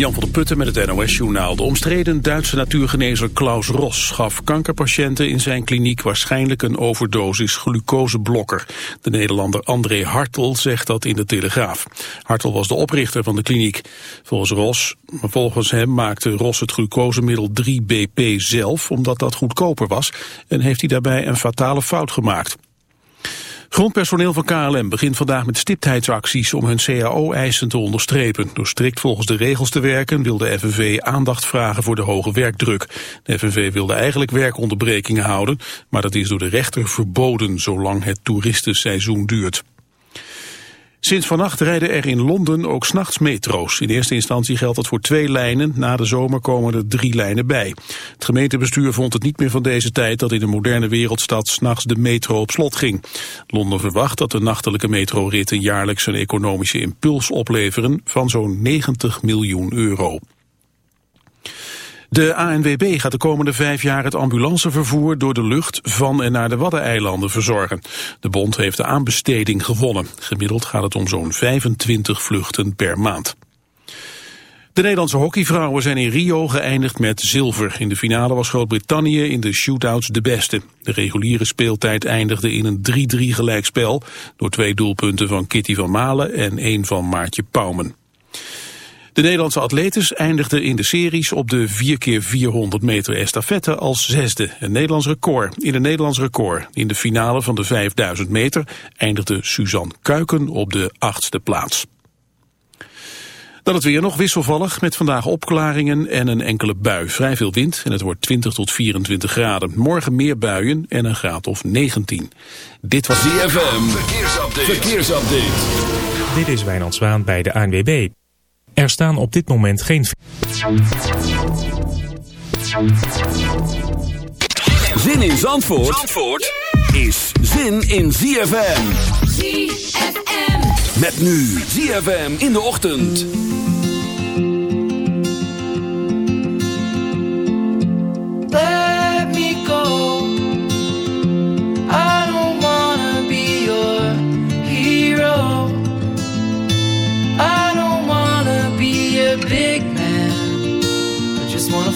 Jan van der Putten met het NOS-journaal. De omstreden Duitse natuurgenezer Klaus Ros gaf kankerpatiënten in zijn kliniek waarschijnlijk een overdosis glucoseblokker. De Nederlander André Hartel zegt dat in de Telegraaf. Hartel was de oprichter van de kliniek. Volgens Ros, volgens hem maakte Ros het glucosemiddel 3BP zelf omdat dat goedkoper was en heeft hij daarbij een fatale fout gemaakt. Grondpersoneel van KLM begint vandaag met stiptheidsacties om hun cao-eisen te onderstrepen. Door strikt volgens de regels te werken wil de FNV aandacht vragen voor de hoge werkdruk. De FNV wilde eigenlijk werkonderbrekingen houden, maar dat is door de rechter verboden zolang het toeristenseizoen duurt. Sinds vannacht rijden er in Londen ook s'nachts metro's. In eerste instantie geldt dat voor twee lijnen. Na de zomer komen er drie lijnen bij. Het gemeentebestuur vond het niet meer van deze tijd... dat in een moderne wereldstad s'nachts de metro op slot ging. Londen verwacht dat de nachtelijke metroritten jaarlijks een economische impuls opleveren... van zo'n 90 miljoen euro. De ANWB gaat de komende vijf jaar het ambulancevervoer door de lucht van en naar de Waddeneilanden verzorgen. De bond heeft de aanbesteding gewonnen. Gemiddeld gaat het om zo'n 25 vluchten per maand. De Nederlandse hockeyvrouwen zijn in Rio geëindigd met zilver. In de finale was Groot-Brittannië in de shootouts de beste. De reguliere speeltijd eindigde in een 3-3 gelijkspel... door twee doelpunten van Kitty van Malen en één van Maartje Pauwmen. De Nederlandse atletes eindigden in de series op de 4x400 meter estafette als zesde. Een Nederlands record in een Nederlands record. In de finale van de 5000 meter eindigde Suzanne Kuiken op de achtste plaats. Dan het weer nog wisselvallig met vandaag opklaringen en een enkele bui. Vrij veel wind en het wordt 20 tot 24 graden. Morgen meer buien en een graad of 19. Dit was DFM. Verkeersupdate. Verkeersupdate. Dit is Wijnand Zwaan bij de ANWB. Er staan op dit moment geen... Zin in Zandvoort, Zandvoort is zin in ZFM. ZFM. Met nu ZFM in de ochtend.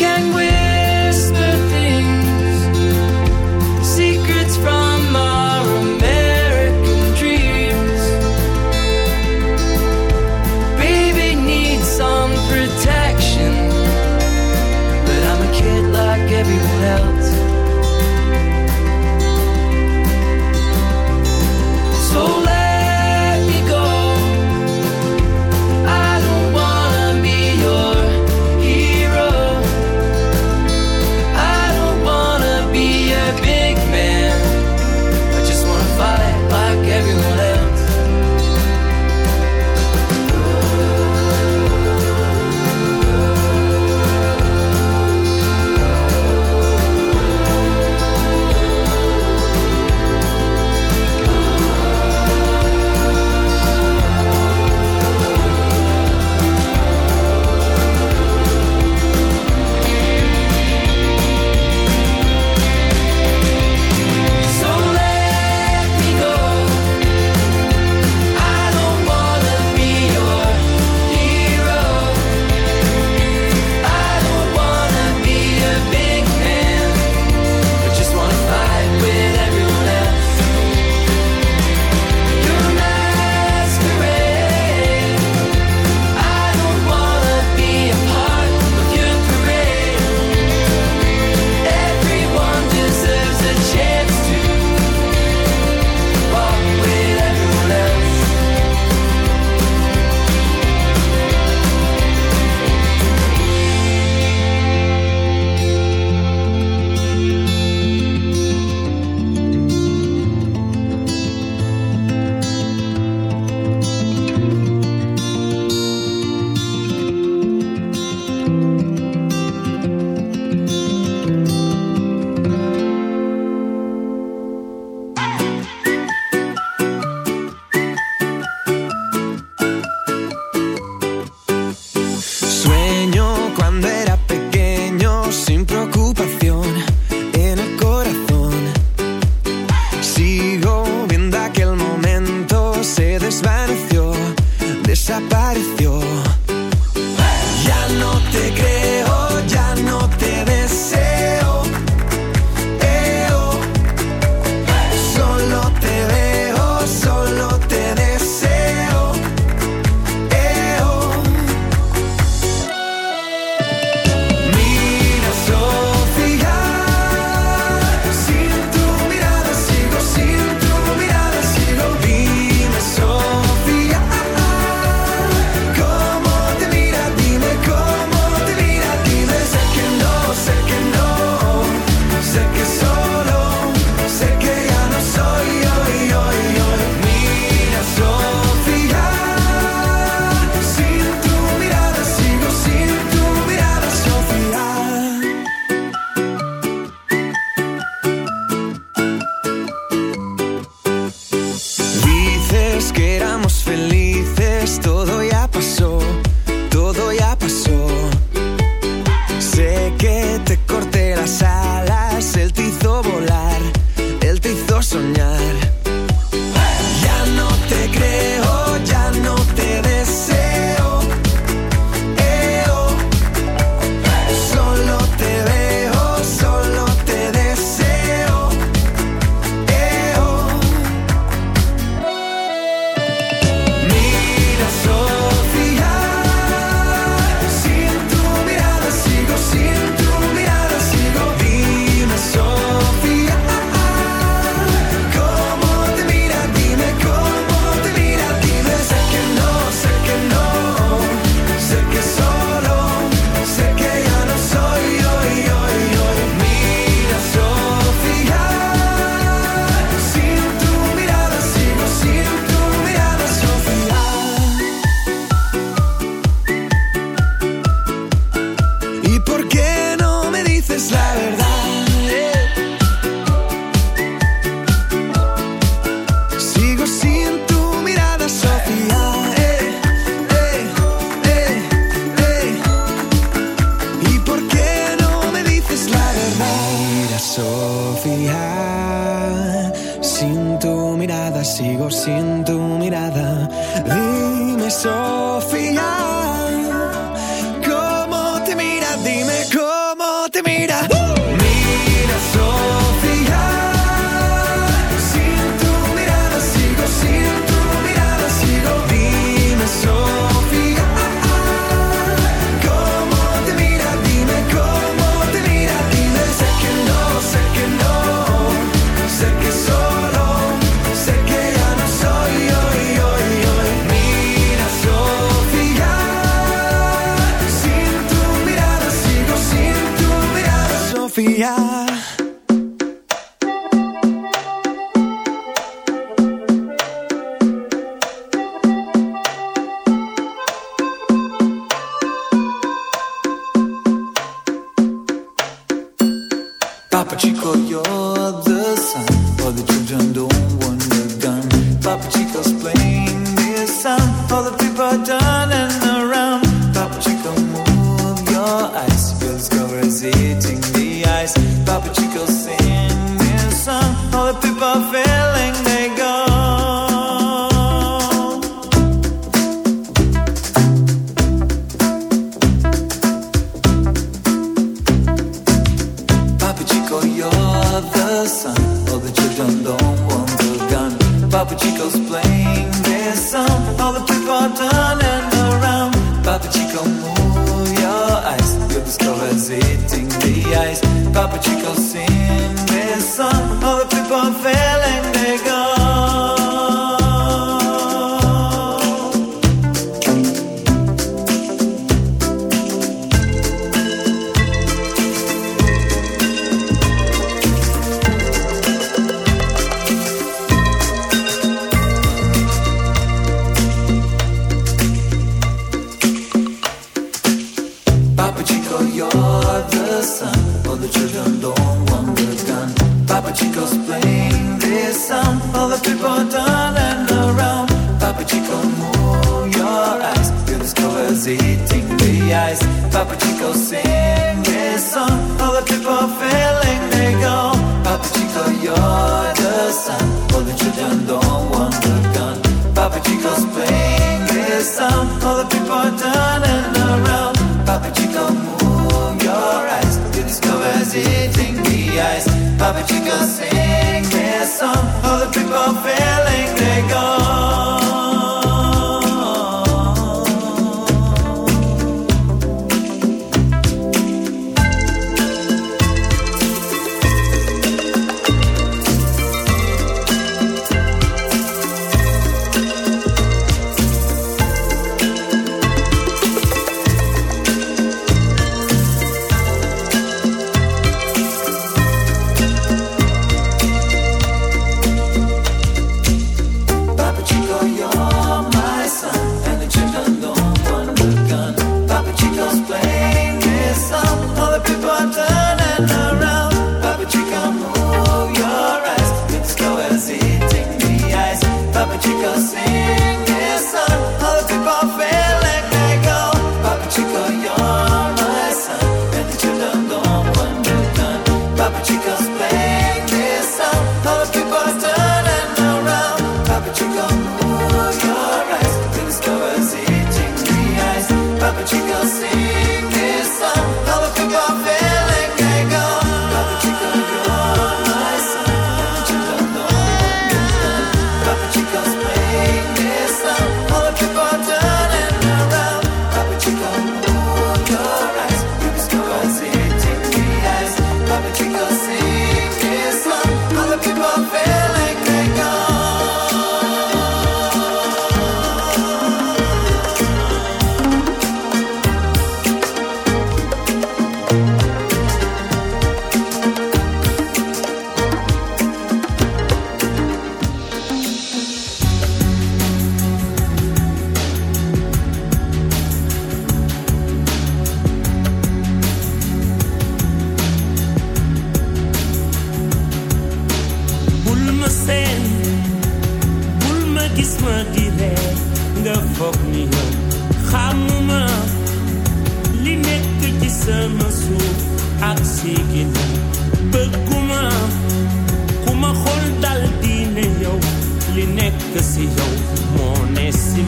can whisper Shut up.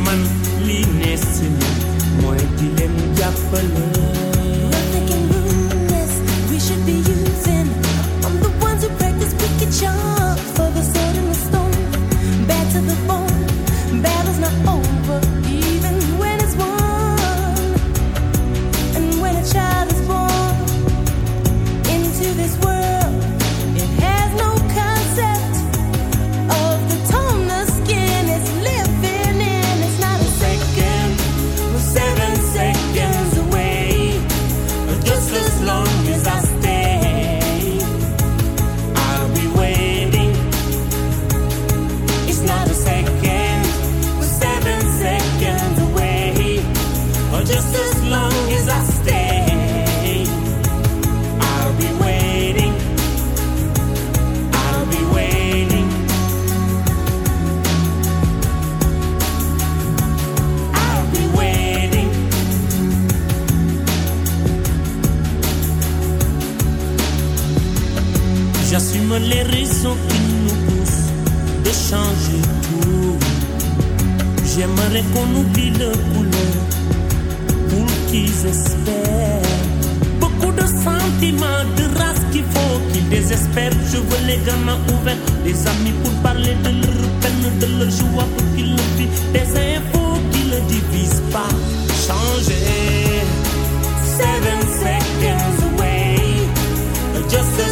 man di. Nothing can ruin this. We should be using. I'm the ones who practice wicked charm. changer tout. J'aimerais qu'on oublie le couleur pour qu'ils espèrent. Beaucoup de sentiments, de race qu'il faut qu'ils désespèrent. Je veux les gamins ouverts, amis pour parler de leur peine, de leur joie pour qu'ils le vivent. Des infos qui ne divisent pas. Changer. Seven seconds away. Just a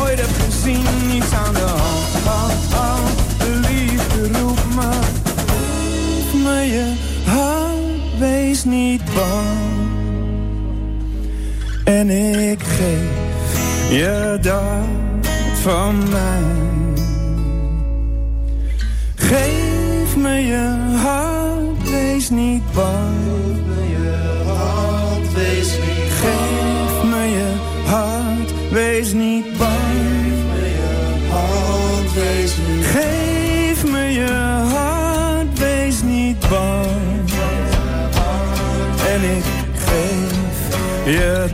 ooit heb gezien. Niets aan de hand, hand, hand. De liefde roept me. Geef me je hart, wees niet bang. En ik geef je dat van mij. Geef me je hart, wees niet bang. Yeah,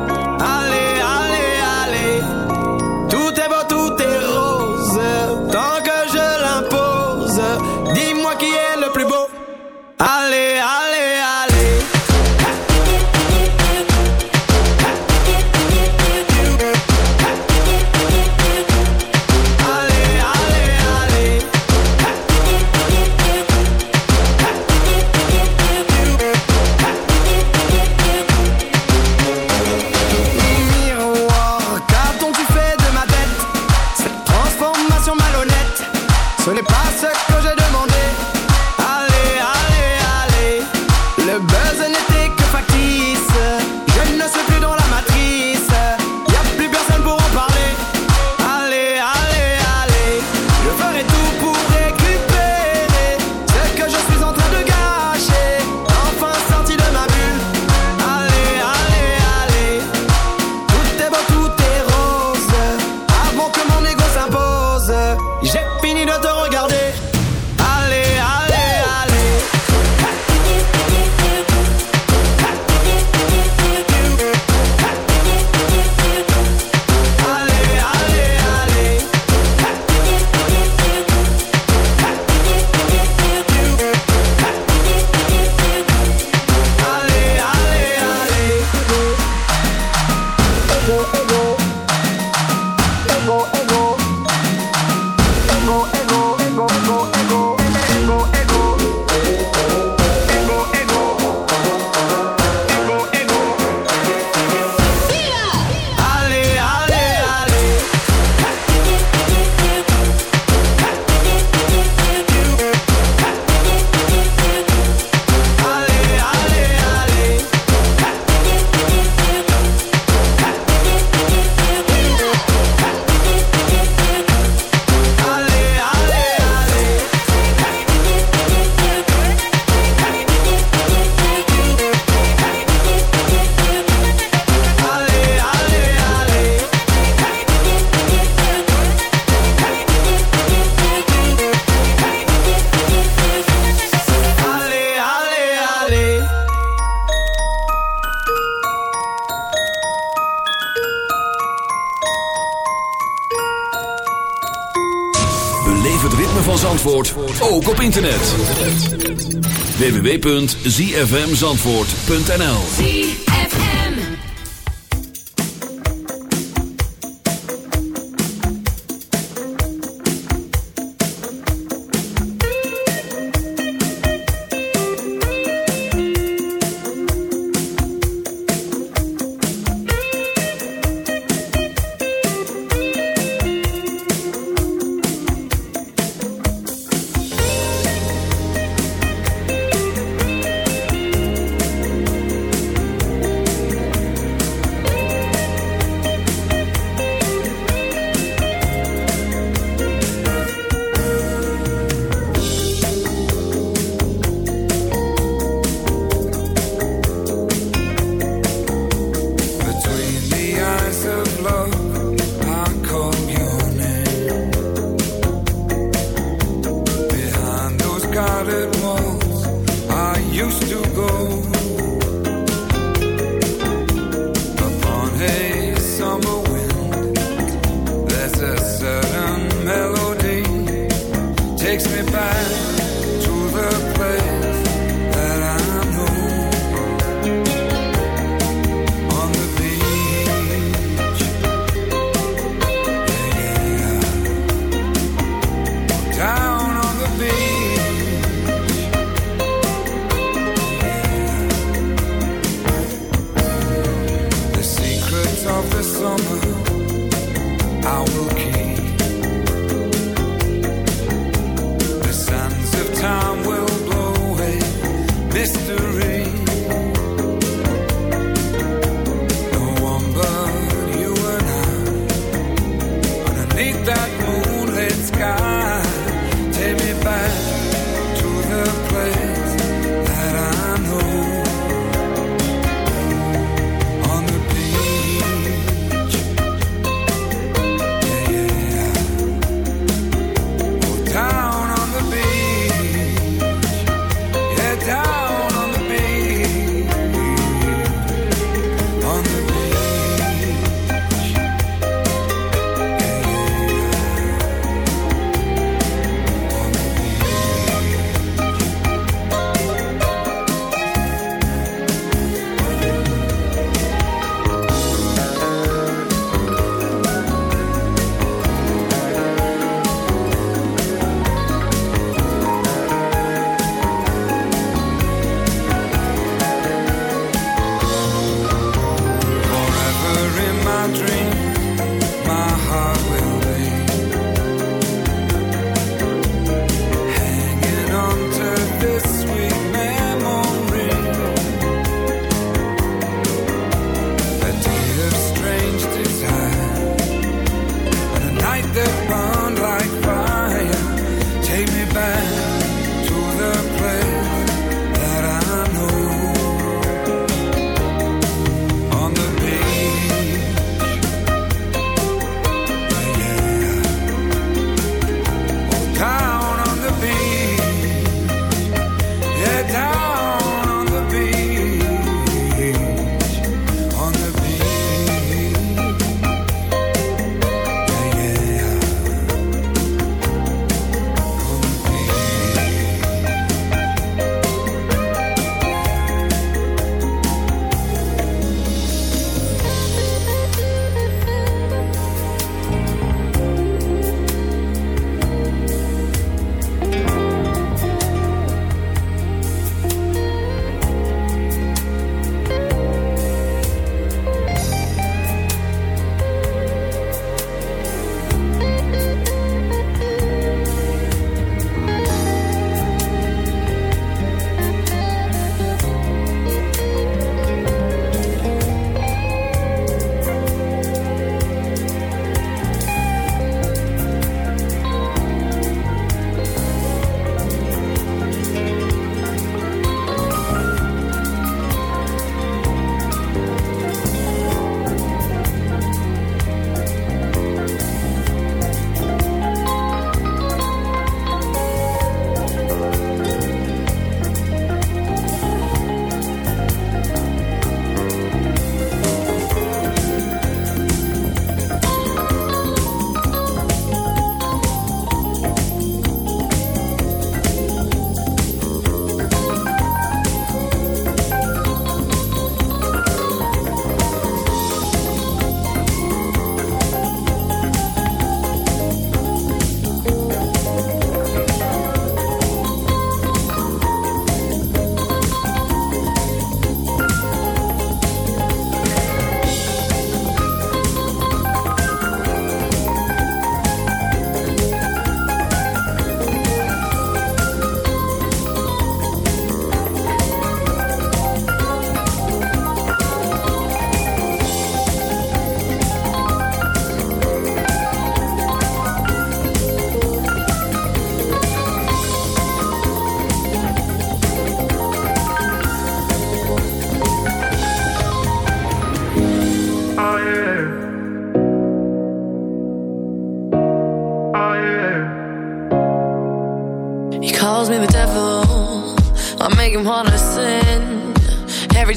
www.zfmzandvoort.nl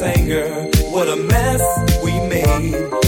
Anger. What a mess we made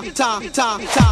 Time. Time. Time.